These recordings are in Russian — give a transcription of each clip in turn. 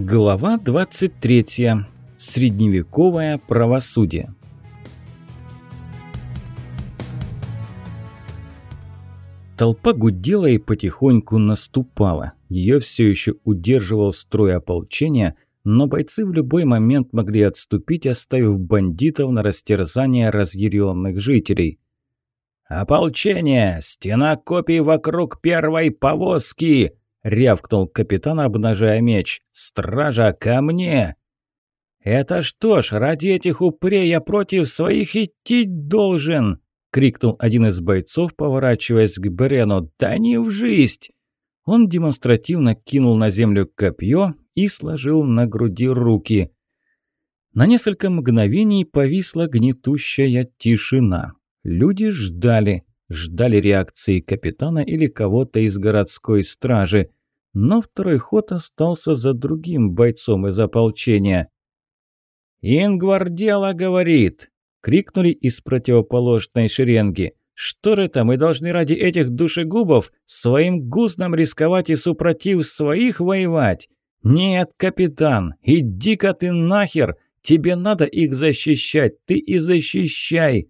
Глава 23. Средневековое правосудие. Толпа гудела и потихоньку наступала. Ее все еще удерживал строй ополчения, но бойцы в любой момент могли отступить, оставив бандитов на растерзание разъяренных жителей. «Ополчение! Стена копий вокруг первой повозки!» – рявкнул капитан, обнажая меч. «Стража, ко мне!» «Это что ж, ради этих упырей я против своих идти должен!» – крикнул один из бойцов, поворачиваясь к Берену. «Да не в жизнь!» Он демонстративно кинул на землю копье и сложил на груди руки. На несколько мгновений повисла гнетущая тишина. Люди ждали ждали реакции капитана или кого-то из городской стражи. Но второй ход остался за другим бойцом из ополчения. «Ингвар дело говорит!» – крикнули из противоположной шеренги. «Что это, мы должны ради этих душегубов своим гузном рисковать и супротив своих воевать? Нет, капитан, иди-ка ты нахер! Тебе надо их защищать, ты и защищай!»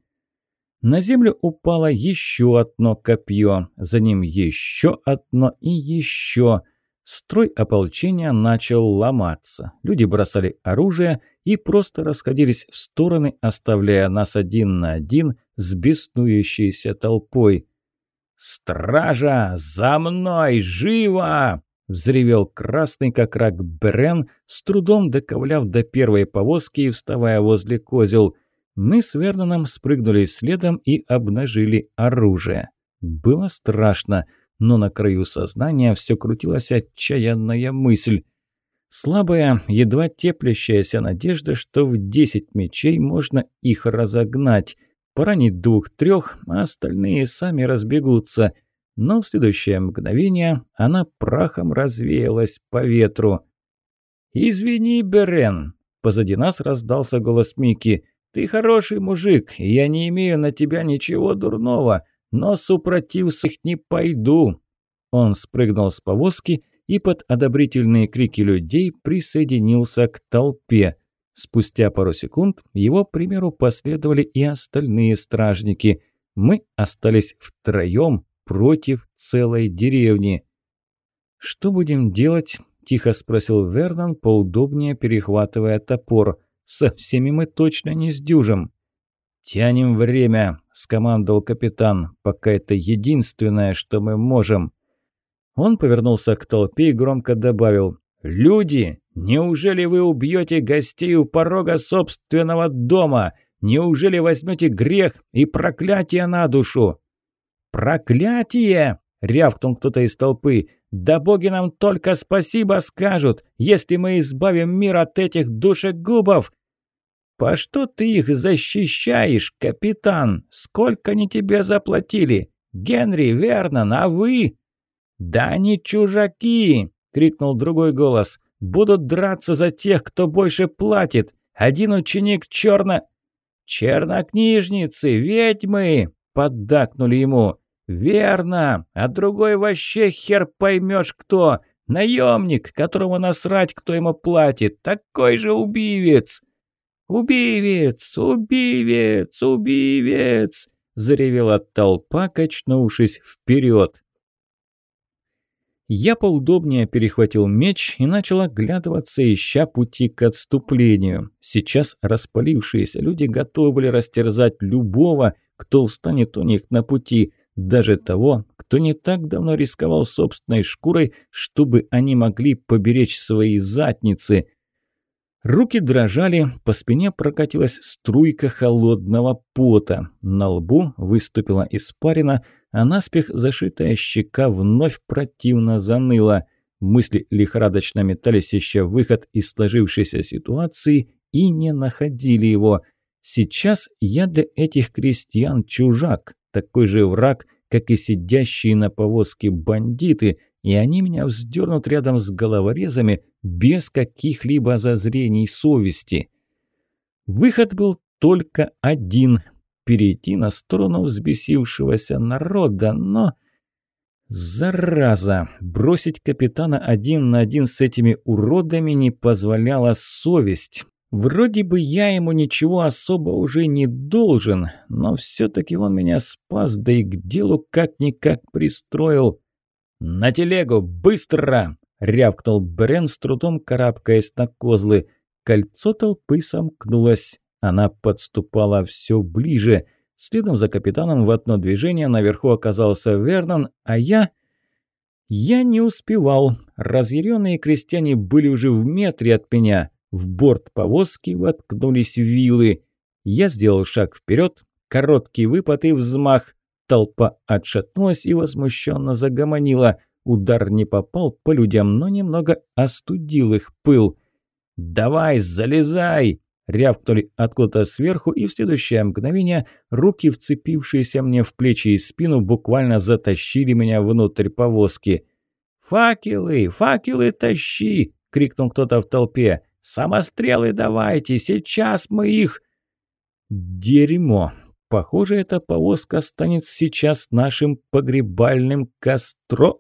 На землю упало еще одно копье, за ним еще одно и еще. Строй ополчения начал ломаться. Люди бросали оружие и просто расходились в стороны, оставляя нас один на один с беснующейся толпой. «Стража! За мной! Живо!» Взревел красный, как рак Брен, с трудом доковыляв до первой повозки и вставая возле козел – мы с Верноном спрыгнули следом и обнажили оружие. Было страшно, но на краю сознания все крутилась отчаянная мысль. Слабая, едва теплящаяся надежда, что в десять мечей можно их разогнать, поранить двух-трех, а остальные сами разбегутся. Но в следующее мгновение она прахом развеялась по ветру. «Извини, Берен!» Позади нас раздался голос Мики. Ты хороший мужик, я не имею на тебя ничего дурного, но супротив с их не пойду». Он спрыгнул с повозки и под одобрительные крики людей присоединился к толпе. Спустя пару секунд его примеру последовали и остальные стражники. Мы остались втроем против целой деревни. «Что будем делать?» – тихо спросил Вернон, поудобнее перехватывая топор – со всеми мы точно не сдюжим». «Тянем время», – скомандовал капитан, – «пока это единственное, что мы можем». Он повернулся к толпе и громко добавил «Люди, неужели вы убьете гостей у порога собственного дома? Неужели возьмете грех и проклятие на душу?» «Проклятие!» – рявкнул кто-то из толпы. «Да боги нам только спасибо скажут, если мы избавим мир от этих душегубов!» «По что ты их защищаешь, капитан? Сколько они тебе заплатили? Генри, Вернон, а вы?» «Да они чужаки!» – крикнул другой голос. «Будут драться за тех, кто больше платит. Один ученик черно...» «Чернокнижницы, ведьмы!» – поддакнули ему. «Верно! А другой вообще хер поймешь кто! Наемник, которому насрать, кто ему платит! Такой же убивец!» «Убивец! Убивец! Убивец!» – заревела толпа, качнувшись вперед. Я поудобнее перехватил меч и начал оглядываться, ища пути к отступлению. Сейчас распалившиеся люди готовы были растерзать любого, кто встанет у них на пути, даже того, кто не так давно рисковал собственной шкурой, чтобы они могли поберечь свои задницы – Руки дрожали, по спине прокатилась струйка холодного пота. На лбу выступила испарина, а наспех зашитая щека вновь противно заныла. Мысли лихорадочно метались еще выход из сложившейся ситуации и не находили его. Сейчас я для этих крестьян чужак, такой же враг, как и сидящие на повозке бандиты – и они меня вздернут рядом с головорезами без каких-либо зазрений совести. Выход был только один – перейти на сторону взбесившегося народа, но... Зараза! Бросить капитана один на один с этими уродами не позволяла совесть. Вроде бы я ему ничего особо уже не должен, но все-таки он меня спас, да и к делу как-никак пристроил. «На телегу! Быстро!» – рявкнул Брен, с трудом карабкаясь на козлы. Кольцо толпы сомкнулось. Она подступала все ближе. Следом за капитаном в одно движение наверху оказался Вернон, а я... Я не успевал. Разъяренные крестьяне были уже в метре от меня. В борт повозки воткнулись вилы. Я сделал шаг вперед, короткий выпад и взмах. Толпа отшатнулась и возмущенно загомонила. Удар не попал по людям, но немного остудил их пыл. «Давай, залезай!» Рявкнули откуда-то сверху, и в следующее мгновение руки, вцепившиеся мне в плечи и спину, буквально затащили меня внутрь повозки. «Факелы! Факелы тащи!» — крикнул кто-то в толпе. «Самострелы давайте! Сейчас мы их...» «Дерьмо! Похоже, эта повозка станет сейчас нашим погребальным костро...»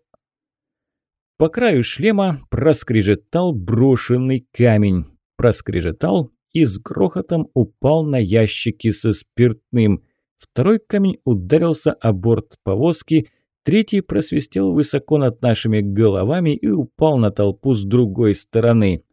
По краю шлема проскрежетал брошенный камень. Проскрежетал и с грохотом упал на ящики со спиртным. Второй камень ударился о борт повозки, третий просвистел высоко над нашими головами и упал на толпу с другой стороны.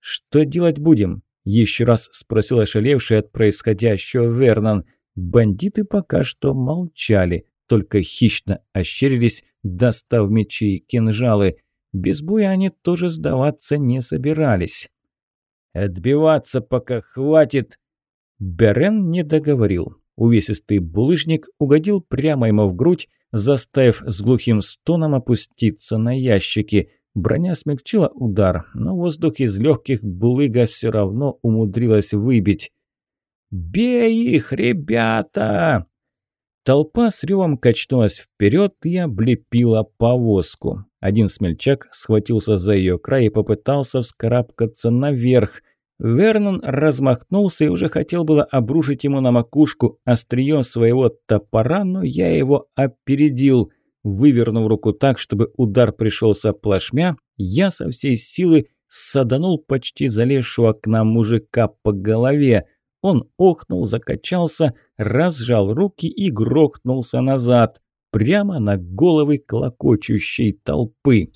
«Что делать будем?» – еще раз спросил ошалевший от происходящего Вернон. Бандиты пока что молчали, только хищно ощерились, достав мечи и кинжалы. Без боя они тоже сдаваться не собирались. «Отбиваться пока хватит!» Берен не договорил. Увесистый булыжник угодил прямо ему в грудь, заставив с глухим стоном опуститься на ящики. Броня смягчила удар, но воздух из легких булыга все равно умудрилась выбить. «Бей их, ребята!» Толпа с ревом качнулась вперед и облепила повозку. Один смельчак схватился за ее край и попытался вскарабкаться наверх. Вернон размахнулся и уже хотел было обрушить ему на макушку острием своего топора, но я его опередил. Вывернув руку так, чтобы удар пришелся плашмя, я со всей силы саданул почти залезшего к нам мужика по голове. Он охнул, закачался, разжал руки и грохнулся назад прямо на головы клокочущей толпы.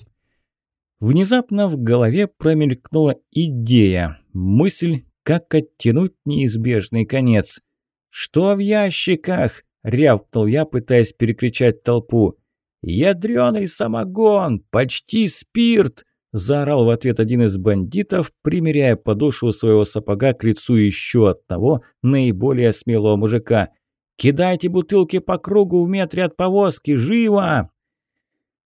Внезапно в голове промелькнула идея, мысль, как оттянуть неизбежный конец. «Что в ящиках?» – рявкнул я, пытаясь перекричать толпу. «Ядрёный самогон! Почти спирт!» – заорал в ответ один из бандитов, примеряя подошву своего сапога к лицу еще одного, наиболее смелого мужика – Кидайте бутылки по кругу в метре от повозки! Живо!»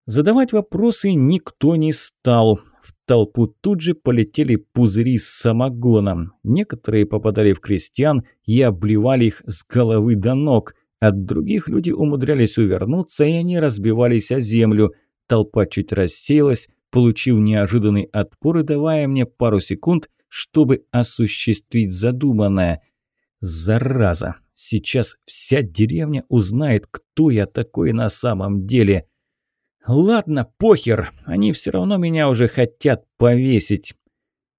Задавать вопросы никто не стал. В толпу тут же полетели пузыри с самогоном. Некоторые попадали в крестьян и обливали их с головы до ног. От других люди умудрялись увернуться, и они разбивались о землю. Толпа чуть рассеялась, получив неожиданный отпор и давая мне пару секунд, чтобы осуществить задуманное. Зараза! Сейчас вся деревня узнает, кто я такой на самом деле. Ладно, похер, они все равно меня уже хотят повесить.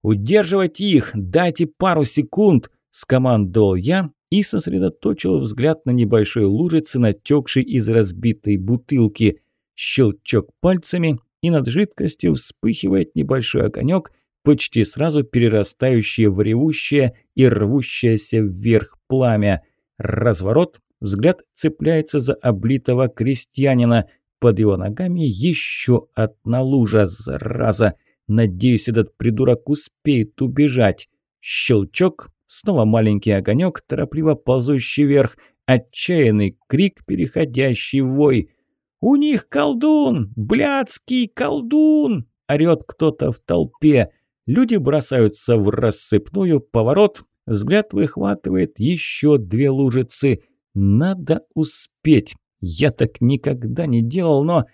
«Удерживать их! Дайте пару секунд!» – скомандовал я и сосредоточил взгляд на небольшой лужице, натекшей из разбитой бутылки. Щелчок пальцами, и над жидкостью вспыхивает небольшой огонек, почти сразу перерастающее в ревущее и рвущееся вверх пламя. Разворот, взгляд цепляется за облитого крестьянина. Под его ногами еще одна лужа, зараза. Надеюсь, этот придурок успеет убежать. Щелчок, снова маленький огонек, торопливо ползущий вверх. Отчаянный крик, переходящий в вой. «У них колдун! Блядский колдун!» – орёт кто-то в толпе. Люди бросаются в рассыпную, поворот, Взгляд выхватывает еще две лужицы. Надо успеть. Я так никогда не делал, но...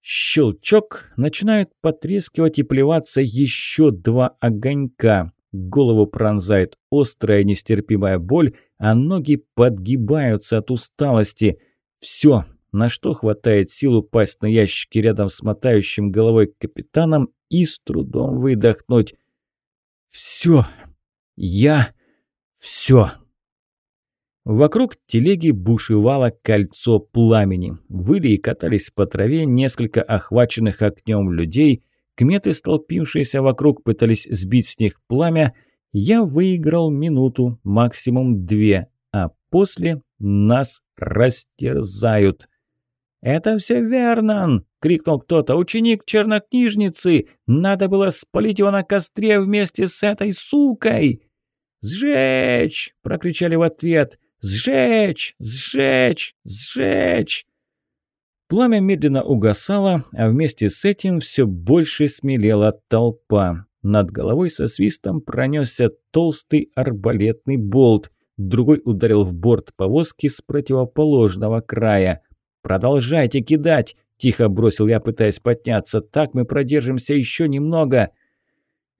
Щелчок. Начинают потрескивать и плеваться еще два огонька. Голову пронзает острая нестерпимая боль, а ноги подгибаются от усталости. Все, на что хватает сил упасть на ящики рядом с мотающим головой капитаном и с трудом выдохнуть. «Все! Я... все!» Вокруг телеги бушевало кольцо пламени. Выли и катались по траве несколько охваченных огнем людей. Кметы, столпившиеся вокруг, пытались сбить с них пламя. Я выиграл минуту, максимум две, а после нас растерзают. «Это все Вернон!» — крикнул кто-то. «Ученик чернокнижницы! Надо было спалить его на костре вместе с этой сукой!» «Сжечь!» — прокричали в ответ. «Сжечь! Сжечь! Сжечь!» Пламя медленно угасало, а вместе с этим все больше смелела толпа. Над головой со свистом пронесся толстый арбалетный болт. Другой ударил в борт повозки с противоположного края. «Продолжайте кидать!» – тихо бросил я, пытаясь подняться. «Так мы продержимся еще немного!»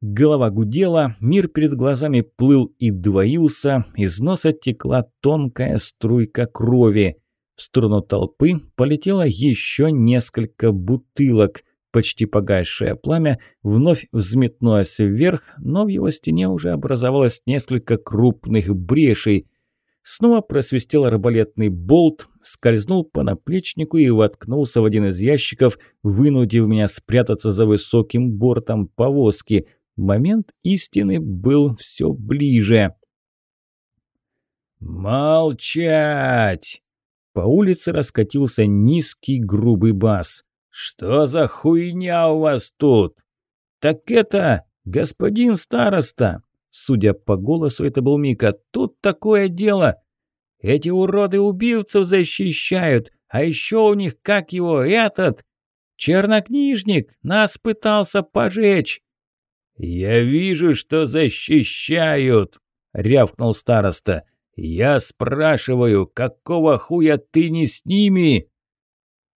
Голова гудела, мир перед глазами плыл и двоился, из носа текла тонкая струйка крови. В сторону толпы полетело еще несколько бутылок. Почти погасшее пламя вновь взметнулось вверх, но в его стене уже образовалось несколько крупных брешей. Снова просвистел арбалетный болт, скользнул по наплечнику и воткнулся в один из ящиков, вынудив меня спрятаться за высоким бортом повозки – Момент истины был все ближе. «Молчать!» По улице раскатился низкий грубый бас. «Что за хуйня у вас тут?» «Так это, господин староста!» Судя по голосу, это был Мика. «Тут такое дело! Эти уроды убивцев защищают, а еще у них, как его, этот... Чернокнижник нас пытался пожечь!» «Я вижу, что защищают!» — рявкнул староста. «Я спрашиваю, какого хуя ты не с ними?»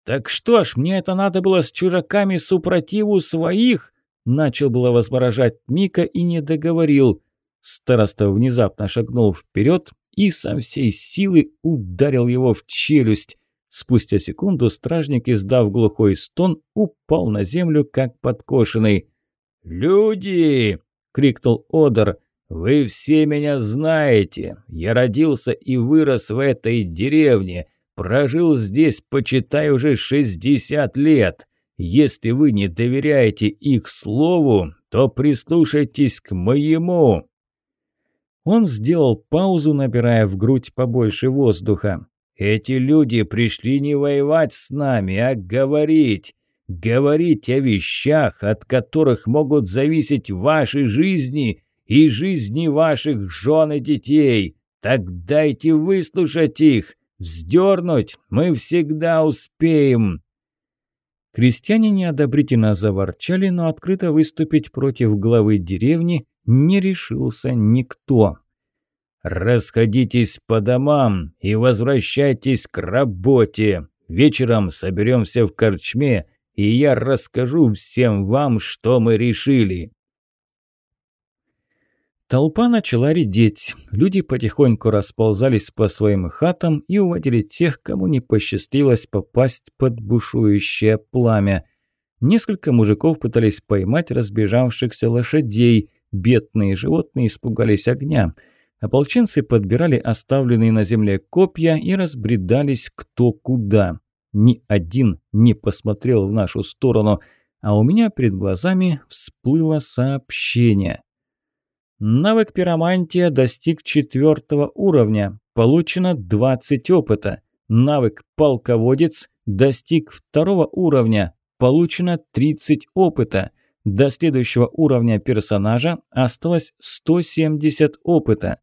«Так что ж, мне это надо было с чужаками супротиву своих?» Начал было возморажать Мика и не договорил. Староста внезапно шагнул вперед и со всей силы ударил его в челюсть. Спустя секунду стражник, издав глухой стон, упал на землю, как подкошенный. «Люди!» — крикнул Одер. «Вы все меня знаете. Я родился и вырос в этой деревне. Прожил здесь, почитай, уже 60 лет. Если вы не доверяете их слову, то прислушайтесь к моему». Он сделал паузу, набирая в грудь побольше воздуха. «Эти люди пришли не воевать с нами, а говорить говорить о вещах, от которых могут зависеть ваши жизни и жизни ваших жен и детей. Так дайте выслушать их. Вздернуть мы всегда успеем». Крестьяне неодобрительно заворчали, но открыто выступить против главы деревни не решился никто. «Расходитесь по домам и возвращайтесь к работе. Вечером соберемся в корчме и я расскажу всем вам, что мы решили». Толпа начала редеть. Люди потихоньку расползались по своим хатам и уводили тех, кому не посчастливилось попасть под бушующее пламя. Несколько мужиков пытались поймать разбежавшихся лошадей. Бедные животные испугались огня. Ополченцы подбирали оставленные на земле копья и разбредались кто куда ни один не посмотрел в нашу сторону, а у меня перед глазами всплыло сообщение. Навык пиромантия достиг четвертого уровня, получено 20 опыта. Навык полководец достиг второго уровня, получено 30 опыта. До следующего уровня персонажа осталось 170 опыта.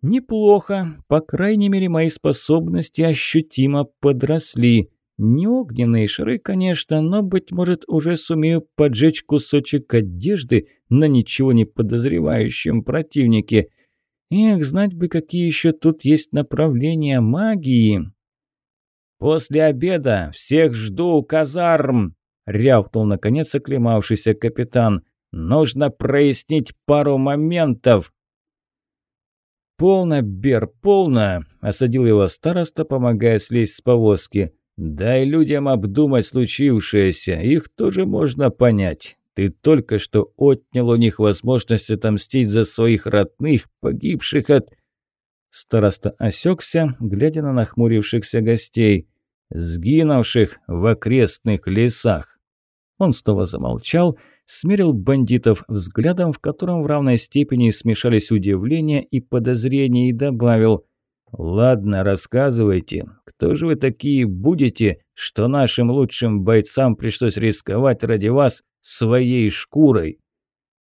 Неплохо. По крайней мере, мои способности ощутимо подросли. Не огненные шары, конечно, но, быть может, уже сумею поджечь кусочек одежды на ничего не подозревающем противнике. Эх, знать бы, какие еще тут есть направления магии. «После обеда всех жду казарм!» — рявкнул, наконец, оклемавшийся капитан. «Нужно прояснить пару моментов!» «Полно, Бер, полно!» – осадил его староста, помогая слезть с повозки. «Дай людям обдумать случившееся, их тоже можно понять. Ты только что отнял у них возможность отомстить за своих родных, погибших от...» Староста осекся, глядя на нахмурившихся гостей, сгинувших в окрестных лесах. Он снова замолчал, смерил бандитов взглядом, в котором в равной степени смешались удивление и подозрение, и добавил «Ладно, рассказывайте, кто же вы такие будете, что нашим лучшим бойцам пришлось рисковать ради вас своей шкурой?»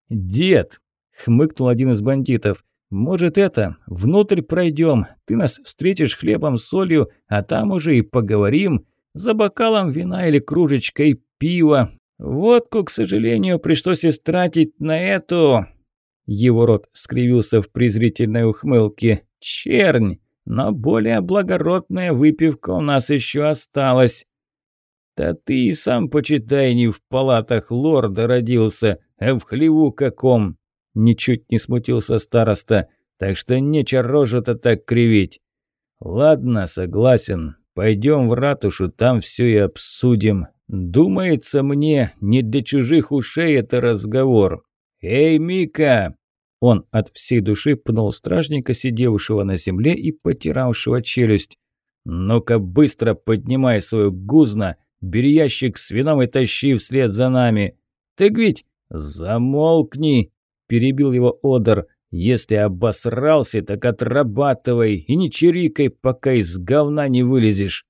«Дед!» – хмыкнул один из бандитов – может, это, внутрь пройдем, ты нас встретишь хлебом, солью, а там уже и поговорим. За бокалом вина или кружечкой пива. Водку, к сожалению, пришлось истратить на эту...» Его рот скривился в презрительной ухмылке. «Чернь! Но более благородная выпивка у нас еще осталась». «Да ты и сам, почитай, не в палатах лорда родился, а в хлеву каком!» Ничуть не смутился староста. «Так что нечего рожу-то так кривить». «Ладно, согласен. Пойдем в ратушу, там все и обсудим. Думается мне, не для чужих ушей это разговор. Эй, Мика!» Он от всей души пнул стражника, сидевшего на земле и потиравшего челюсть. «Ну-ка быстро поднимай свою гузно, бери ящик с вином и тащи вслед за нами. Так ведь замолкни!» перебил его Одер. «Если обосрался, так отрабатывай и не чирикай, пока из говна не вылезешь».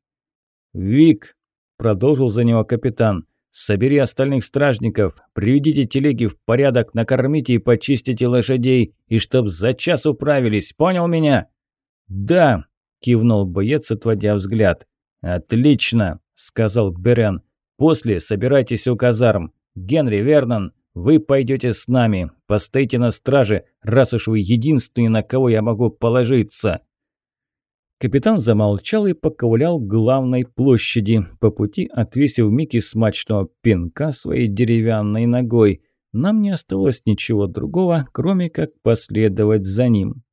«Вик», – продолжил за него капитан, – «собери остальных стражников, приведите телеги в порядок, накормите и почистите лошадей, и чтоб за час управились, понял меня?» «Да», – кивнул боец, отводя взгляд. «Отлично», – сказал Берен. «После собирайтесь у казарм. Генри Вернон, вы пойдете с нами, постоите на страже, раз уж вы единственный, на кого я могу положиться». Капитан замолчал и поковылял к главной площади, по пути отвесив Микки смачного пинка своей деревянной ногой. Нам не оставалось ничего другого, кроме как последовать за ним.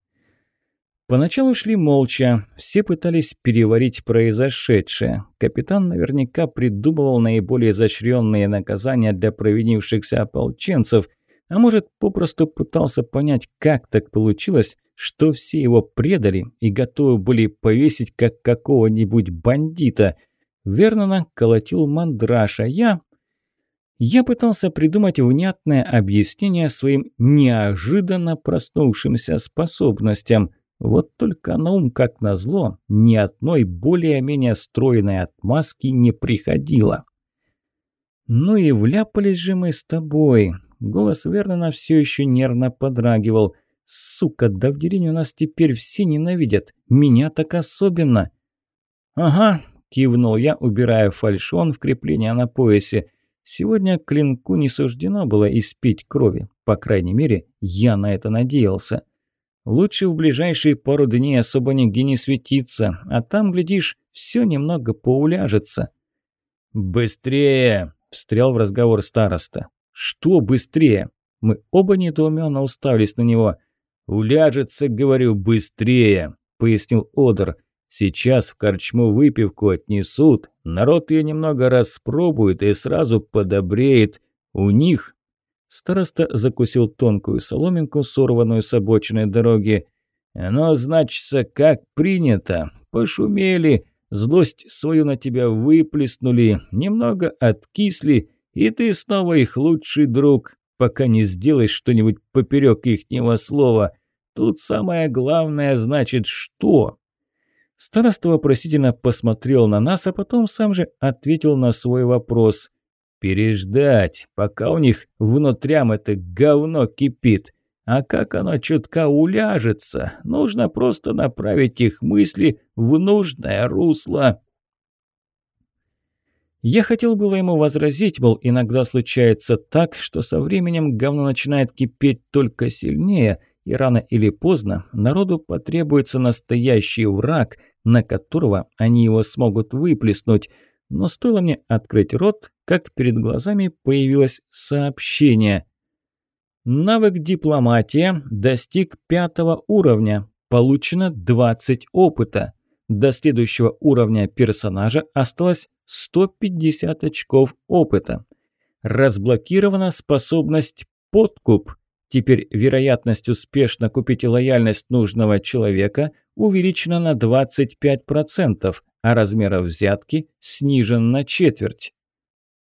Поначалу шли молча, все пытались переварить произошедшее. Капитан наверняка придумывал наиболее изощренные наказания для провинившихся ополченцев, а может, попросту пытался понять, как так получилось, что все его предали и готовы были повесить как какого-нибудь бандита. Вернона колотил мандраж, а я... Я пытался придумать внятное объяснение своим неожиданно проснувшимся способностям – вот только на ум, как назло, ни одной более-менее стройной отмазки не приходило. «Ну и вляпались же мы с тобой!» Голос Вернона все еще нервно подрагивал. «Сука, да в деревне нас теперь все ненавидят. Меня так особенно!» «Ага», – кивнул я, убирая фальшон в крепление на поясе. «Сегодня клинку не суждено было испить крови. По крайней мере, я на это надеялся». Лучше в ближайшие пару дней особо нигде не светиться, а там, глядишь, все немного поуляжется». «Быстрее!» – встрял в разговор староста. «Что быстрее?» Мы оба недоуменно уставились на него. «Уляжется, говорю, быстрее!» – пояснил Одер. «Сейчас в корчму выпивку отнесут, народ ее немного распробует и сразу подобреет. У них Староста закусил тонкую соломинку, сорванную с обочины дороги. «Оно, значится, как принято. Пошумели, злость свою на тебя выплеснули, немного откисли, и ты снова их лучший друг, пока не сделаешь что-нибудь поперек ихнего слова. Тут самое главное, значит, что?» Староста вопросительно посмотрел на нас, а потом сам же ответил на свой вопрос. Переждать, пока у них внутрям это говно кипит. А как оно чутка уляжется, нужно просто направить их мысли в нужное русло. Я хотел было ему возразить, мол, иногда случается так, что со временем говно начинает кипеть только сильнее, и рано или поздно народу потребуется настоящий враг, на которого они его смогут выплеснуть – но стоило мне открыть рот, как перед глазами появилось сообщение. Навык дипломатия достиг пятого уровня. Получено 20 опыта. До следующего уровня персонажа осталось 150 очков опыта. Разблокирована способность «Подкуп». Теперь вероятность успешно купить лояльность нужного человека увеличена на 25%, а размер взятки снижен на четверть.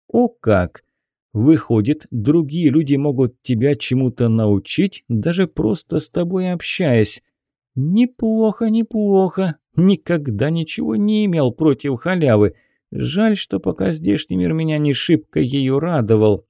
О как! Выходит, другие люди могут тебя чему-то научить, даже просто с тобой общаясь. Неплохо, неплохо. Никогда ничего не имел против халявы. Жаль, что пока здешний мир меня не шибко ее радовал.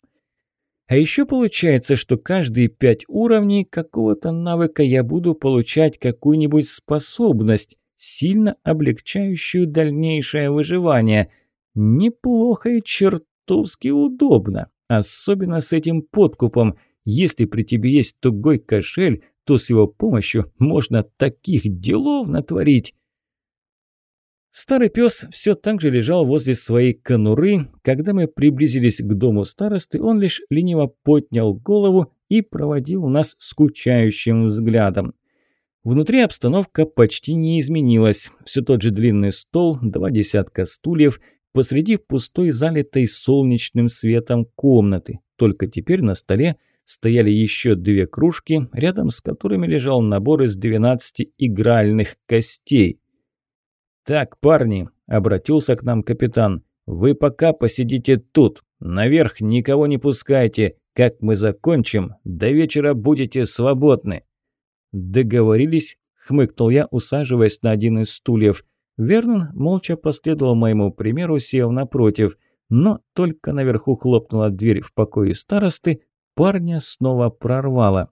А еще получается, что каждые пять уровней какого-то навыка я буду получать какую-нибудь способность, сильно облегчающую дальнейшее выживание. Неплохо и черт чертовски удобно. Особенно с этим подкупом. Если при тебе есть тугой кошель, то с его помощью можно таких делов натворить. Старый пес все так же лежал возле своей конуры. Когда мы приблизились к дому старосты, он лишь лениво поднял голову и проводил нас скучающим взглядом. Внутри обстановка почти не изменилась. Все тот же длинный стол, два десятка стульев – посреди пустой, залитой солнечным светом комнаты. Только теперь на столе стояли еще две кружки, рядом с которыми лежал набор из 12 игральных костей. «Так, парни», – обратился к нам капитан, – «вы пока посидите тут, наверх никого не пускайте. Как мы закончим, до вечера будете свободны». «Договорились», – хмыкнул я, усаживаясь на один из стульев – Вернон молча последовал моему примеру, сев напротив, но только наверху хлопнула дверь в покое старосты, парня снова прорвало.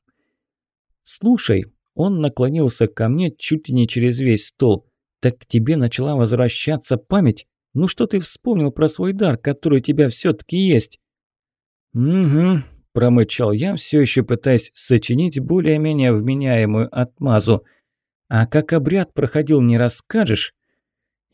«Слушай», он наклонился ко мне чуть ли не через весь стол, «так к тебе начала возвращаться память? Ну что ты вспомнил про свой дар, который у тебя все-таки есть?» «Угу», – промычал я, все еще пытаясь сочинить более-менее вменяемую отмазу. «А как обряд проходил, не расскажешь?»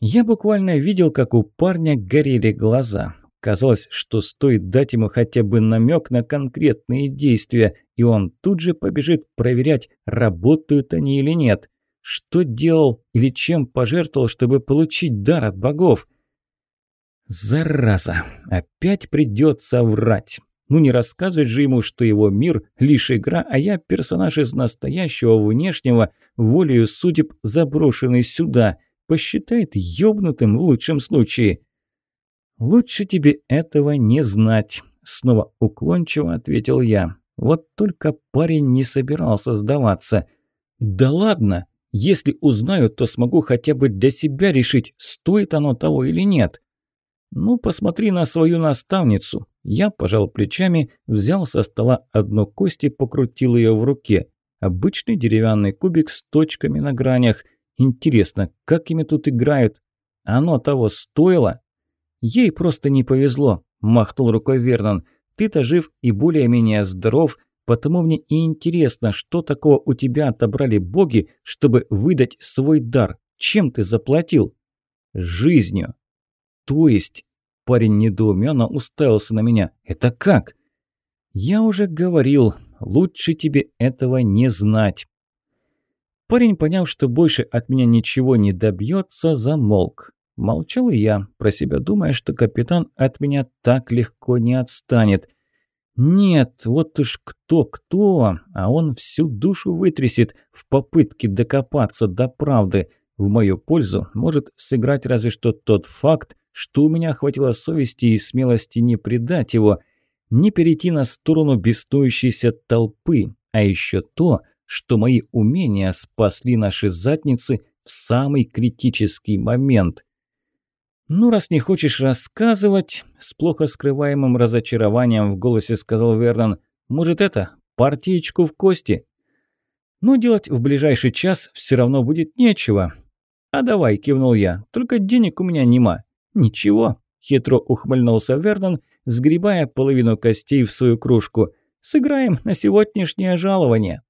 Я буквально видел, как у парня горели глаза. Казалось, что стоит дать ему хотя бы намек на конкретные действия, и он тут же побежит проверять, работают они или нет. Что делал или чем пожертвовал, чтобы получить дар от богов? Зараза, опять придется врать. Ну не рассказывать же ему, что его мир – лишь игра, а я персонаж из настоящего внешнего, волею судеб заброшенный сюда – посчитает ёбнутым в лучшем случае. «Лучше тебе этого не знать», – снова уклончиво ответил я. Вот только парень не собирался сдаваться. «Да ладно! Если узнаю, то смогу хотя бы для себя решить, стоит оно того или нет». «Ну, посмотри на свою наставницу». Я пожал плечами, взял со стола одну кость и покрутил ее в руке. Обычный деревянный кубик с точками на гранях. Интересно, как ими тут играют? Оно того стоило? Ей просто не повезло, махнул рукой Вернон. Ты-то жив и более-менее здоров, потому мне и интересно, что такого у тебя отобрали боги, чтобы выдать свой дар. Чем ты заплатил? Жизнью. То есть, парень недоуменно уставился на меня. Это как? Я уже говорил, лучше тебе этого не знать. Парень, поняв, что больше от меня ничего не добьется, замолк. Молчал и я, про себя думая, что капитан от меня так легко не отстанет. Нет, вот уж кто-кто, а он всю душу вытрясет в попытке докопаться до правды. В мою пользу может сыграть разве что тот факт, что у меня хватило совести и смелости не предать его, не перейти на сторону беснующейся толпы, а еще то, что мои умения спасли наши задницы в самый критический момент. «Ну, раз не хочешь рассказывать», – с плохо скрываемым разочарованием в голосе сказал Вернон, «может это, партиечку в кости?» «Но делать в ближайший час все равно будет нечего». «А давай», – кивнул я, – «только денег у меня нема». «Ничего», – хитро ухмыльнулся Вернон, сгребая половину костей в свою кружку. «Сыграем на сегодняшнее жалование».